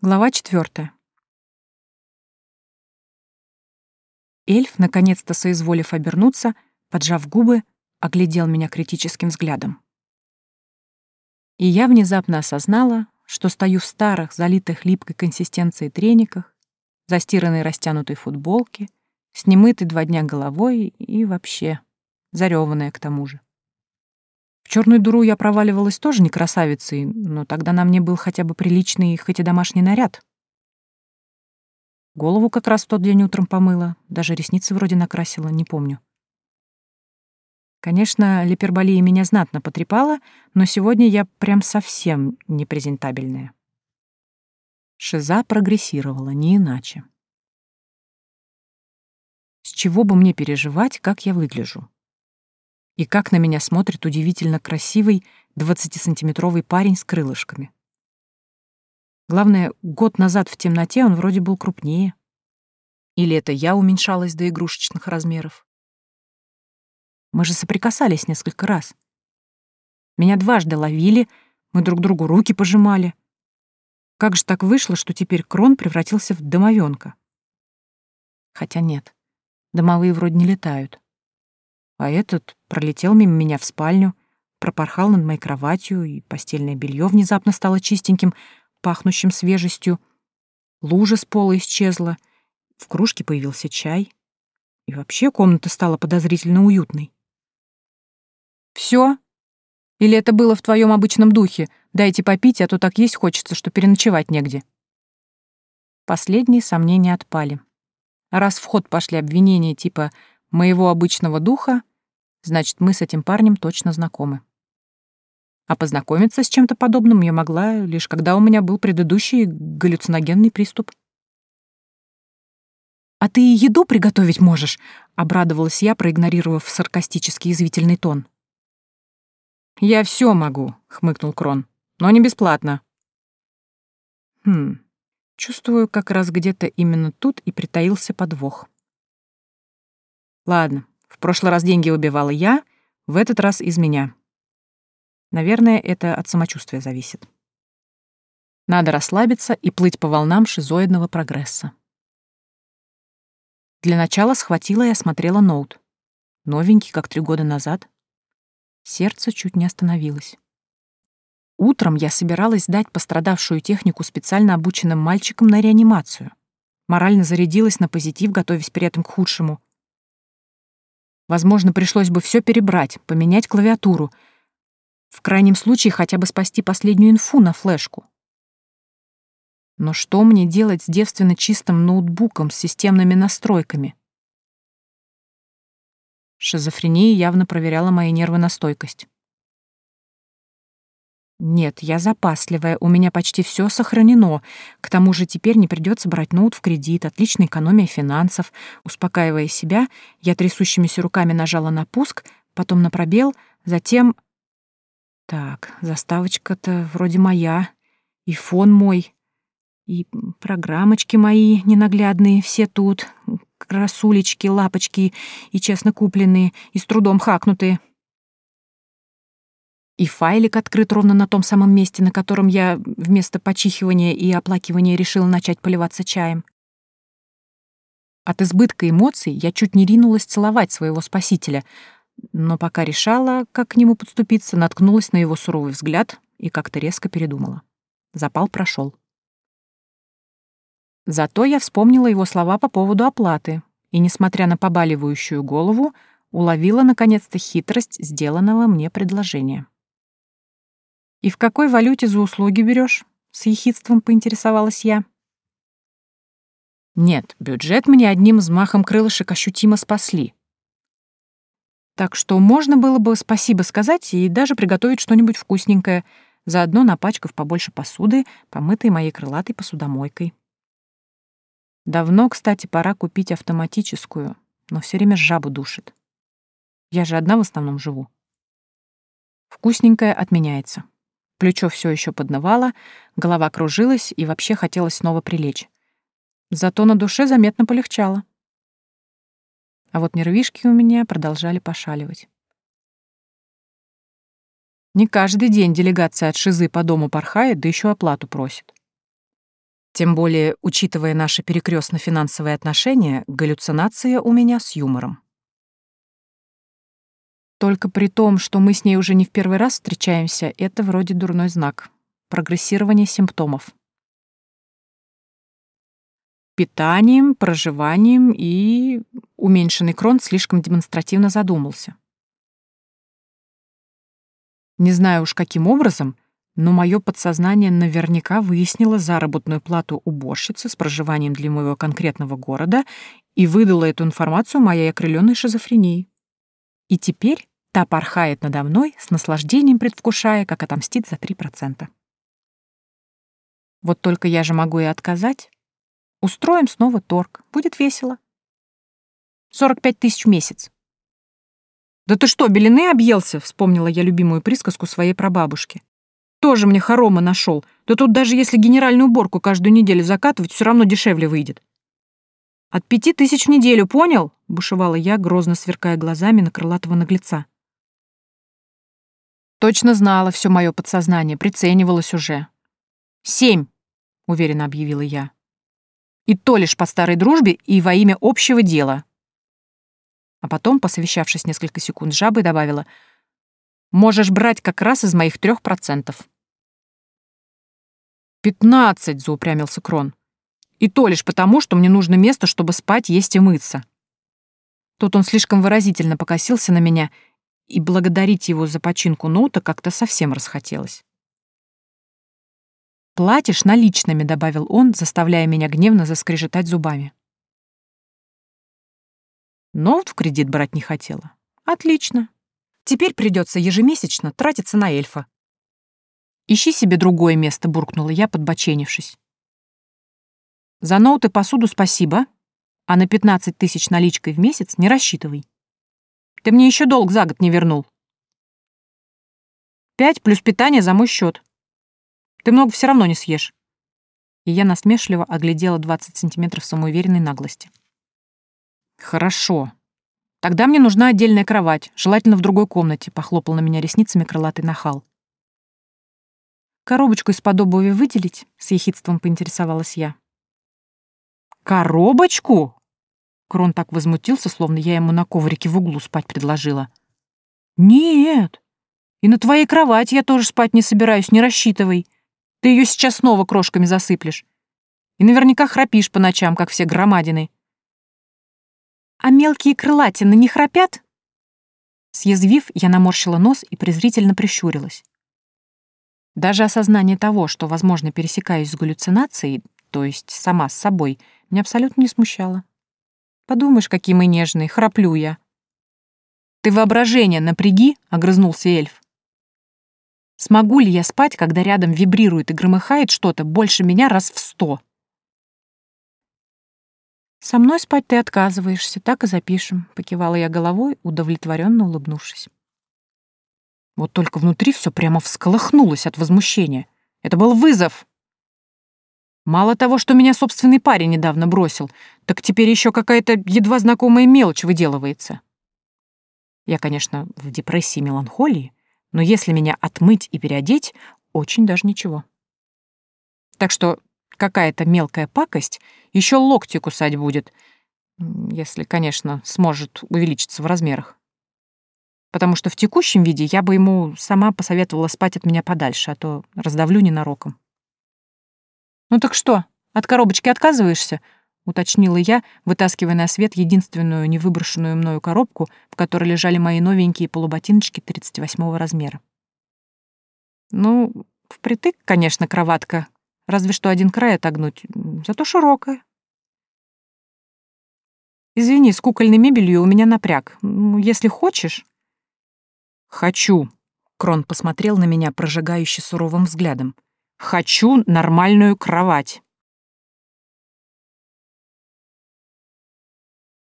Глава четвертая. Эльф, наконец-то соизволив обернуться, поджав губы, оглядел меня критическим взглядом. И я внезапно осознала, что стою в старых, залитых липкой консистенцией трениках, застиранной растянутой футболке, с немытой два дня головой и вообще зареванная к тому же. В черную дуру я проваливалась тоже не красавицей, но тогда на мне был хотя бы приличный, хоть и домашний наряд. Голову как раз в тот день утром помыла, даже ресницы вроде накрасила, не помню. Конечно, липерболия меня знатно потрепала, но сегодня я прям совсем непрезентабельная. Шиза прогрессировала, не иначе. С чего бы мне переживать, как я выгляжу? И как на меня смотрит удивительно красивый 20-сантиметровый парень с крылышками. Главное, год назад в темноте он вроде был крупнее. Или это я уменьшалась до игрушечных размеров? Мы же соприкасались несколько раз. Меня дважды ловили, мы друг другу руки пожимали. Как же так вышло, что теперь Крон превратился в домовенка? Хотя нет, домовые вроде не летают. А этот пролетел мимо меня в спальню, пропорхал над моей кроватью, и постельное белье внезапно стало чистеньким, пахнущим свежестью. Лужа с пола исчезла, в кружке появился чай. И вообще комната стала подозрительно уютной. Все? Или это было в твоем обычном духе? Дайте попить, а то так есть хочется, что переночевать негде. Последние сомнения отпали. Раз в ход пошли обвинения типа моего обычного духа, значит, мы с этим парнем точно знакомы. А познакомиться с чем-то подобным я могла лишь когда у меня был предыдущий галлюциногенный приступ. «А ты еду приготовить можешь?» — обрадовалась я, проигнорировав саркастический извительный тон. «Я все могу», — хмыкнул Крон, — «но не бесплатно». Хм, чувствую, как раз где-то именно тут и притаился подвох. Ладно, в прошлый раз деньги убивала я, в этот раз из меня. Наверное, это от самочувствия зависит. Надо расслабиться и плыть по волнам шизоидного прогресса. Для начала схватила и осмотрела ноут. Новенький, как три года назад. Сердце чуть не остановилось. Утром я собиралась сдать пострадавшую технику специально обученным мальчикам на реанимацию. Морально зарядилась на позитив, готовясь при этом к худшему. Возможно, пришлось бы все перебрать, поменять клавиатуру. В крайнем случае хотя бы спасти последнюю инфу на флешку. Но что мне делать с девственно чистым ноутбуком с системными настройками? Шизофрения явно проверяла мои нервы на стойкость. Нет, я запасливая, у меня почти все сохранено. К тому же теперь не придется брать ноут в кредит, отличная экономия финансов. Успокаивая себя, я трясущимися руками нажала на пуск, потом на пробел, затем... Так, заставочка-то вроде моя, и фон мой, и программочки мои ненаглядные, все тут, красулечки, лапочки, и честно купленные, и с трудом хакнутые. И файлик открыт ровно на том самом месте, на котором я вместо почихивания и оплакивания решила начать поливаться чаем. От избытка эмоций я чуть не ринулась целовать своего спасителя, но пока решала, как к нему подступиться, наткнулась на его суровый взгляд и как-то резко передумала. Запал прошел. Зато я вспомнила его слова по поводу оплаты и, несмотря на побаливающую голову, уловила наконец-то хитрость сделанного мне предложения. «И в какой валюте за услуги берешь? с ехидством поинтересовалась я. Нет, бюджет мне одним взмахом крылышек ощутимо спасли. Так что можно было бы спасибо сказать и даже приготовить что-нибудь вкусненькое, заодно напачкав побольше посуды, помытой моей крылатой посудомойкой. Давно, кстати, пора купить автоматическую, но все время жабу душит. Я же одна в основном живу. Вкусненькое отменяется. Плечо все еще поднывало, голова кружилась и вообще хотелось снова прилечь. Зато на душе заметно полегчало. А вот нервишки у меня продолжали пошаливать. Не каждый день делегация от Шизы по дому порхает, да еще оплату просит. Тем более, учитывая наши перекрестно-финансовые отношения, галлюцинация у меня с юмором. Только при том, что мы с ней уже не в первый раз встречаемся, это вроде дурной знак. Прогрессирование симптомов. Питанием, проживанием и... Уменьшенный крон слишком демонстративно задумался. Не знаю уж каким образом, но мое подсознание наверняка выяснило заработную плату уборщицы с проживанием для моего конкретного города и выдало эту информацию моей окрыленной шизофрении. И теперь та порхает надо мной, с наслаждением предвкушая, как отомстит за 3%. Вот только я же могу и отказать. Устроим снова торг, будет весело. 45 тысяч в месяц. «Да ты что, белины объелся?» — вспомнила я любимую присказку своей прабабушки. «Тоже мне хорома нашел. Да тут даже если генеральную уборку каждую неделю закатывать, все равно дешевле выйдет». «От пяти тысяч в неделю, понял?» — бушевала я, грозно сверкая глазами на крылатого наглеца. Точно знала все мое подсознание, приценивалась уже. «Семь», — уверенно объявила я. «И то лишь по старой дружбе и во имя общего дела». А потом, посовещавшись несколько секунд с жабой, добавила «Можешь брать как раз из моих трех процентов». «Пятнадцать!» — заупрямился Крон. «И то лишь потому, что мне нужно место, чтобы спать, есть и мыться». Тут он слишком выразительно покосился на меня, и благодарить его за починку ноута как-то совсем расхотелось. «Платишь наличными», — добавил он, заставляя меня гневно заскрежетать зубами. Ноут в кредит брать не хотела. Отлично. Теперь придется ежемесячно тратиться на эльфа. Ищи себе другое место, буркнула я, подбоченившись. За ноут и посуду спасибо, а на 15 тысяч наличкой в месяц не рассчитывай. Ты мне еще долг за год не вернул. Пять плюс питание за мой счет. Ты много все равно не съешь. И я насмешливо оглядела 20 сантиметров самоуверенной наглости. «Хорошо. Тогда мне нужна отдельная кровать, желательно в другой комнате», — похлопал на меня ресницами крылатый нахал. «Коробочку из-под обуви выделить?» — с ехидством поинтересовалась я. «Коробочку?» Крон так возмутился, словно я ему на коврике в углу спать предложила. «Нет. И на твоей кровати я тоже спать не собираюсь, не рассчитывай. Ты ее сейчас снова крошками засыплешь. И наверняка храпишь по ночам, как все громадины. А мелкие крылатины не храпят? Съязвив, я наморщила нос и презрительно прищурилась. Даже осознание того, что, возможно, пересекаюсь с галлюцинацией, то есть сама с собой, меня абсолютно не смущало. Подумаешь, какие мы нежные, храплю я. «Ты воображение напряги», — огрызнулся эльф. «Смогу ли я спать, когда рядом вибрирует и громыхает что-то больше меня раз в сто?» «Со мной спать ты отказываешься, так и запишем», — покивала я головой, удовлетворенно улыбнувшись. Вот только внутри все прямо всколыхнулось от возмущения. Это был вызов. Мало того, что меня собственный парень недавно бросил, так теперь еще какая-то едва знакомая мелочь выделывается. Я, конечно, в депрессии и меланхолии, но если меня отмыть и переодеть, очень даже ничего. Так что какая-то мелкая пакость еще локти кусать будет, если, конечно, сможет увеличиться в размерах. Потому что в текущем виде я бы ему сама посоветовала спать от меня подальше, а то раздавлю ненароком. «Ну так что, от коробочки отказываешься?» — уточнила я, вытаскивая на свет единственную невыброшенную мною коробку, в которой лежали мои новенькие полуботиночки 38 размера. «Ну, впритык, конечно, кроватка, Разве что один край отогнуть, зато широкая. Извини, с кукольной мебелью у меня напряг. Если хочешь... Хочу. Крон посмотрел на меня, прожигающе суровым взглядом. Хочу нормальную кровать.